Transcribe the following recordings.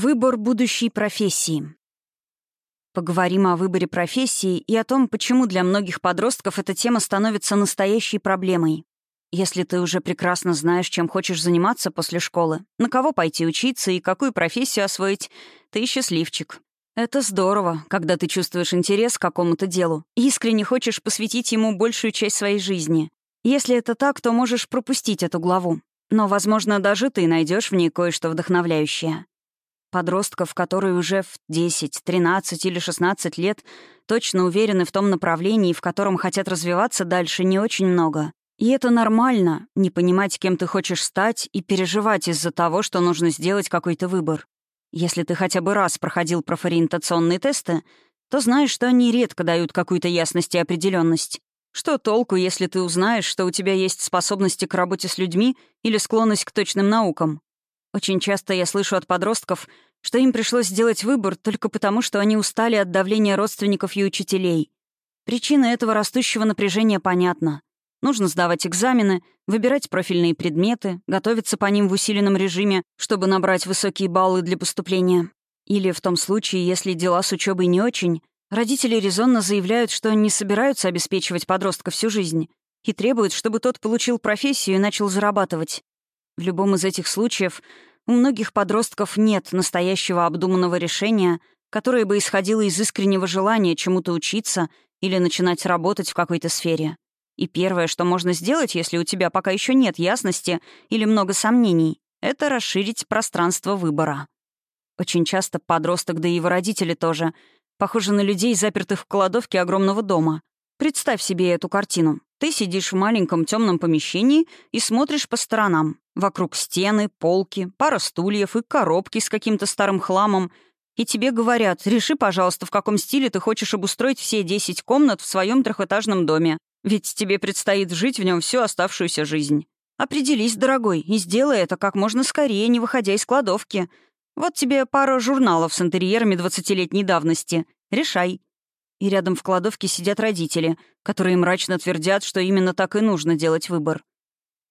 Выбор будущей профессии. Поговорим о выборе профессии и о том, почему для многих подростков эта тема становится настоящей проблемой. Если ты уже прекрасно знаешь, чем хочешь заниматься после школы, на кого пойти учиться и какую профессию освоить, ты счастливчик. Это здорово, когда ты чувствуешь интерес к какому-то делу и искренне хочешь посвятить ему большую часть своей жизни. Если это так, то можешь пропустить эту главу. Но, возможно, даже ты найдешь в ней кое-что вдохновляющее. Подростков, которые уже в 10, 13 или 16 лет точно уверены в том направлении, в котором хотят развиваться дальше, не очень много. И это нормально — не понимать, кем ты хочешь стать, и переживать из-за того, что нужно сделать какой-то выбор. Если ты хотя бы раз проходил профориентационные тесты, то знаешь, что они редко дают какую-то ясность и определенность. Что толку, если ты узнаешь, что у тебя есть способности к работе с людьми или склонность к точным наукам? Очень часто я слышу от подростков, что им пришлось сделать выбор только потому, что они устали от давления родственников и учителей. Причина этого растущего напряжения понятна. Нужно сдавать экзамены, выбирать профильные предметы, готовиться по ним в усиленном режиме, чтобы набрать высокие баллы для поступления. Или в том случае, если дела с учебой не очень, родители резонно заявляют, что не собираются обеспечивать подростка всю жизнь и требуют, чтобы тот получил профессию и начал зарабатывать. В любом из этих случаев у многих подростков нет настоящего обдуманного решения, которое бы исходило из искреннего желания чему-то учиться или начинать работать в какой-то сфере. И первое, что можно сделать, если у тебя пока еще нет ясности или много сомнений, это расширить пространство выбора. Очень часто подросток, да и его родители тоже, похожи на людей, запертых в кладовке огромного дома. Представь себе эту картину. Ты сидишь в маленьком темном помещении и смотришь по сторонам. Вокруг стены, полки, пара стульев и коробки с каким-то старым хламом. И тебе говорят, реши, пожалуйста, в каком стиле ты хочешь обустроить все 10 комнат в своем трехэтажном доме. Ведь тебе предстоит жить в нем всю оставшуюся жизнь. Определись, дорогой, и сделай это как можно скорее, не выходя из кладовки. Вот тебе пара журналов с интерьерами 20-летней давности. Решай. И рядом в кладовке сидят родители, которые мрачно твердят, что именно так и нужно делать выбор.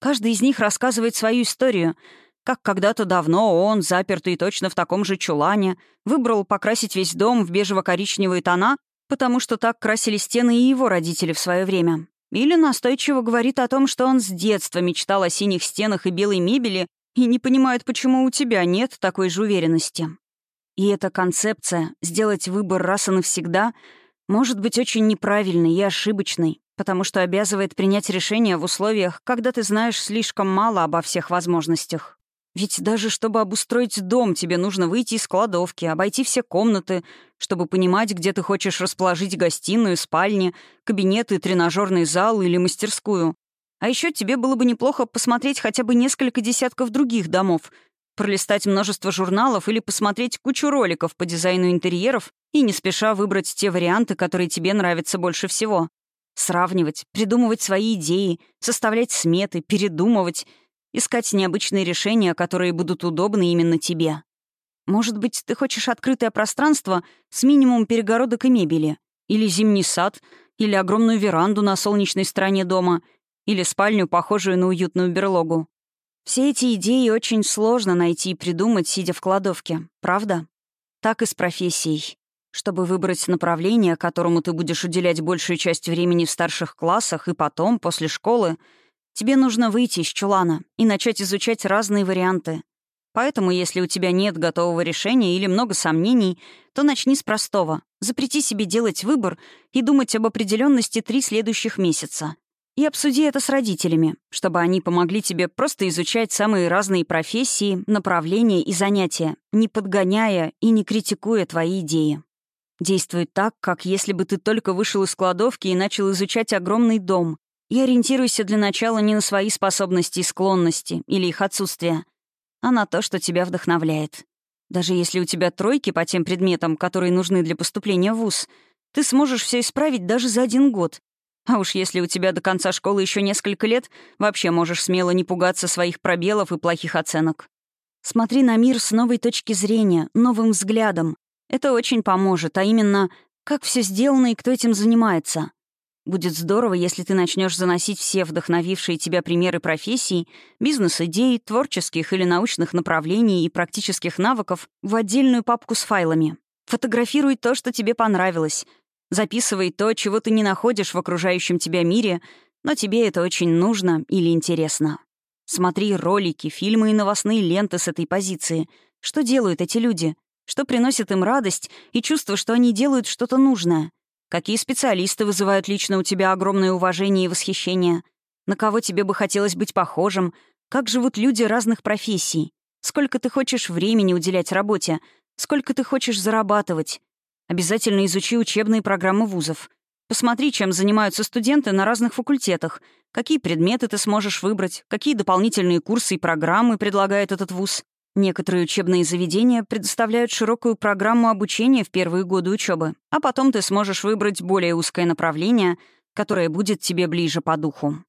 Каждый из них рассказывает свою историю, как когда-то давно он, запертый точно в таком же чулане, выбрал покрасить весь дом в бежево-коричневые тона, потому что так красили стены и его родители в свое время. Или настойчиво говорит о том, что он с детства мечтал о синих стенах и белой мебели и не понимает, почему у тебя нет такой же уверенности. И эта концепция «сделать выбор раз и навсегда» может быть очень неправильной и ошибочной, потому что обязывает принять решение в условиях, когда ты знаешь слишком мало обо всех возможностях. Ведь даже чтобы обустроить дом, тебе нужно выйти из кладовки, обойти все комнаты, чтобы понимать, где ты хочешь расположить гостиную, спальни, кабинеты, тренажерный зал или мастерскую. А еще тебе было бы неплохо посмотреть хотя бы несколько десятков других домов, пролистать множество журналов или посмотреть кучу роликов по дизайну интерьеров и не спеша выбрать те варианты, которые тебе нравятся больше всего. Сравнивать, придумывать свои идеи, составлять сметы, передумывать, искать необычные решения, которые будут удобны именно тебе. Может быть, ты хочешь открытое пространство с минимумом перегородок и мебели, или зимний сад, или огромную веранду на солнечной стороне дома, или спальню, похожую на уютную берлогу. Все эти идеи очень сложно найти и придумать, сидя в кладовке, правда? Так и с профессией. Чтобы выбрать направление, которому ты будешь уделять большую часть времени в старших классах и потом, после школы, тебе нужно выйти из чулана и начать изучать разные варианты. Поэтому, если у тебя нет готового решения или много сомнений, то начни с простого. Запрети себе делать выбор и думать об определенности три следующих месяца. И обсуди это с родителями, чтобы они помогли тебе просто изучать самые разные профессии, направления и занятия, не подгоняя и не критикуя твои идеи. Действуй так, как если бы ты только вышел из кладовки и начал изучать огромный дом. И ориентируйся для начала не на свои способности и склонности или их отсутствие, а на то, что тебя вдохновляет. Даже если у тебя тройки по тем предметам, которые нужны для поступления в ВУЗ, ты сможешь все исправить даже за один год. А уж если у тебя до конца школы еще несколько лет, вообще можешь смело не пугаться своих пробелов и плохих оценок. Смотри на мир с новой точки зрения, новым взглядом, это очень поможет, а именно, как все сделано и кто этим занимается. Будет здорово, если ты начнешь заносить все вдохновившие тебя примеры профессий, бизнес-идей, творческих или научных направлений и практических навыков в отдельную папку с файлами. Фотографируй то, что тебе понравилось. Записывай то, чего ты не находишь в окружающем тебя мире, но тебе это очень нужно или интересно. Смотри ролики, фильмы и новостные ленты с этой позиции. Что делают эти люди? Что приносит им радость и чувство, что они делают что-то нужное? Какие специалисты вызывают лично у тебя огромное уважение и восхищение? На кого тебе бы хотелось быть похожим? Как живут люди разных профессий? Сколько ты хочешь времени уделять работе? Сколько ты хочешь зарабатывать? Обязательно изучи учебные программы вузов. Посмотри, чем занимаются студенты на разных факультетах, какие предметы ты сможешь выбрать, какие дополнительные курсы и программы предлагает этот вуз. Некоторые учебные заведения предоставляют широкую программу обучения в первые годы учебы, а потом ты сможешь выбрать более узкое направление, которое будет тебе ближе по духу.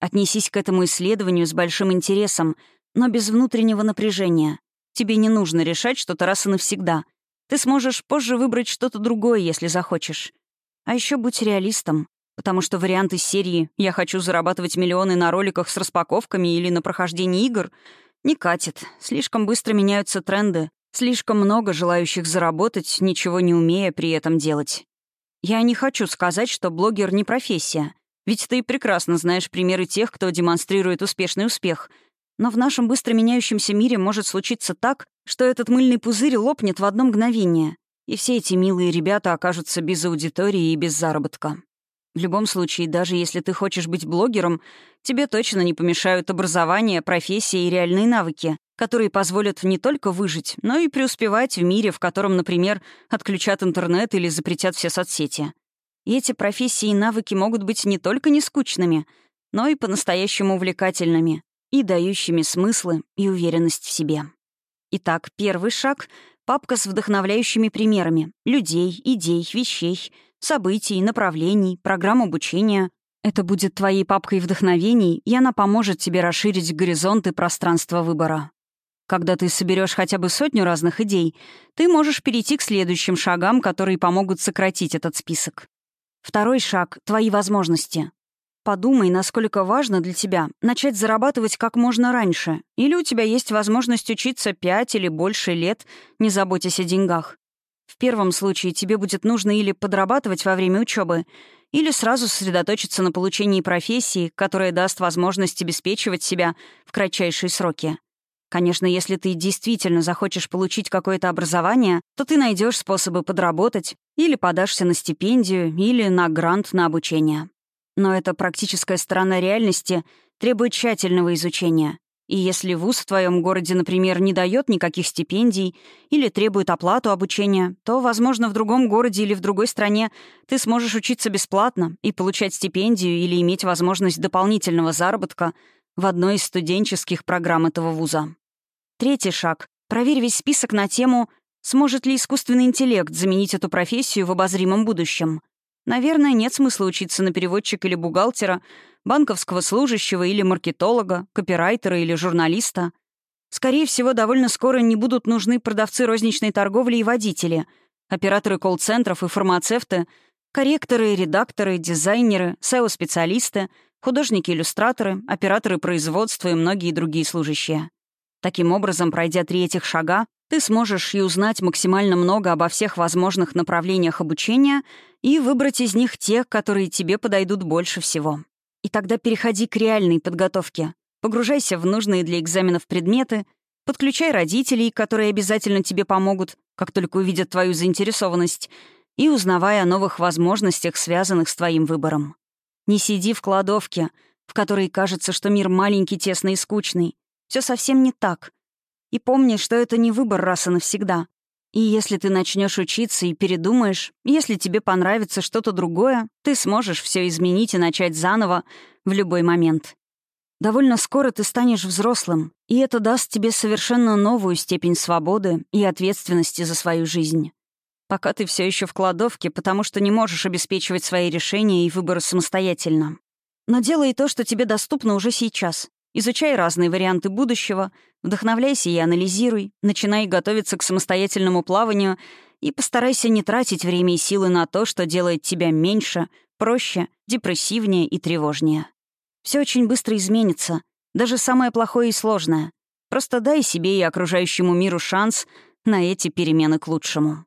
Отнесись к этому исследованию с большим интересом, но без внутреннего напряжения. Тебе не нужно решать что-то раз и навсегда. Ты сможешь позже выбрать что-то другое, если захочешь. А еще будь реалистом, потому что варианты серии «Я хочу зарабатывать миллионы на роликах с распаковками или на прохождении игр» Не катит. Слишком быстро меняются тренды. Слишком много желающих заработать, ничего не умея при этом делать. Я не хочу сказать, что блогер не профессия. Ведь ты прекрасно знаешь примеры тех, кто демонстрирует успешный успех. Но в нашем быстро меняющемся мире может случиться так, что этот мыльный пузырь лопнет в одно мгновение, и все эти милые ребята окажутся без аудитории и без заработка. В любом случае, даже если ты хочешь быть блогером, тебе точно не помешают образование, профессия и реальные навыки, которые позволят не только выжить, но и преуспевать в мире, в котором, например, отключат интернет или запретят все соцсети. И эти профессии и навыки могут быть не только не скучными, но и по-настоящему увлекательными и дающими смыслы и уверенность в себе. Итак, первый шаг — папка с вдохновляющими примерами людей, идей, вещей — событий, направлений, программ обучения. Это будет твоей папкой вдохновений, и она поможет тебе расширить горизонты пространства выбора. Когда ты соберешь хотя бы сотню разных идей, ты можешь перейти к следующим шагам, которые помогут сократить этот список. Второй шаг — твои возможности. Подумай, насколько важно для тебя начать зарабатывать как можно раньше, или у тебя есть возможность учиться пять или больше лет, не заботясь о деньгах. В первом случае тебе будет нужно или подрабатывать во время учебы, или сразу сосредоточиться на получении профессии, которая даст возможность обеспечивать себя в кратчайшие сроки. Конечно, если ты действительно захочешь получить какое-то образование, то ты найдешь способы подработать, или подашься на стипендию, или на грант на обучение. Но эта практическая сторона реальности требует тщательного изучения. И если вуз в твоем городе, например, не дает никаких стипендий или требует оплату обучения, то, возможно, в другом городе или в другой стране ты сможешь учиться бесплатно и получать стипендию или иметь возможность дополнительного заработка в одной из студенческих программ этого вуза. Третий шаг. Проверь весь список на тему «Сможет ли искусственный интеллект заменить эту профессию в обозримом будущем?» Наверное, нет смысла учиться на переводчика или бухгалтера, банковского служащего или маркетолога, копирайтера или журналиста. Скорее всего, довольно скоро не будут нужны продавцы розничной торговли и водители, операторы колл-центров и фармацевты, корректоры редакторы, дизайнеры, SEO-специалисты, художники-иллюстраторы, операторы производства и многие другие служащие. Таким образом, пройдя три этих шага, ты сможешь и узнать максимально много обо всех возможных направлениях обучения и выбрать из них те, которые тебе подойдут больше всего. И тогда переходи к реальной подготовке. Погружайся в нужные для экзаменов предметы, подключай родителей, которые обязательно тебе помогут, как только увидят твою заинтересованность, и узнавай о новых возможностях, связанных с твоим выбором. Не сиди в кладовке, в которой кажется, что мир маленький, тесный и скучный. Все совсем не так. И помни, что это не выбор раз и навсегда. И если ты начнешь учиться и передумаешь, если тебе понравится что-то другое, ты сможешь все изменить и начать заново в любой момент. Довольно скоро ты станешь взрослым, и это даст тебе совершенно новую степень свободы и ответственности за свою жизнь. Пока ты все еще в кладовке, потому что не можешь обеспечивать свои решения и выборы самостоятельно. Но делай то, что тебе доступно уже сейчас. Изучай разные варианты будущего, вдохновляйся и анализируй, начинай готовиться к самостоятельному плаванию и постарайся не тратить время и силы на то, что делает тебя меньше, проще, депрессивнее и тревожнее. Все очень быстро изменится, даже самое плохое и сложное. Просто дай себе и окружающему миру шанс на эти перемены к лучшему.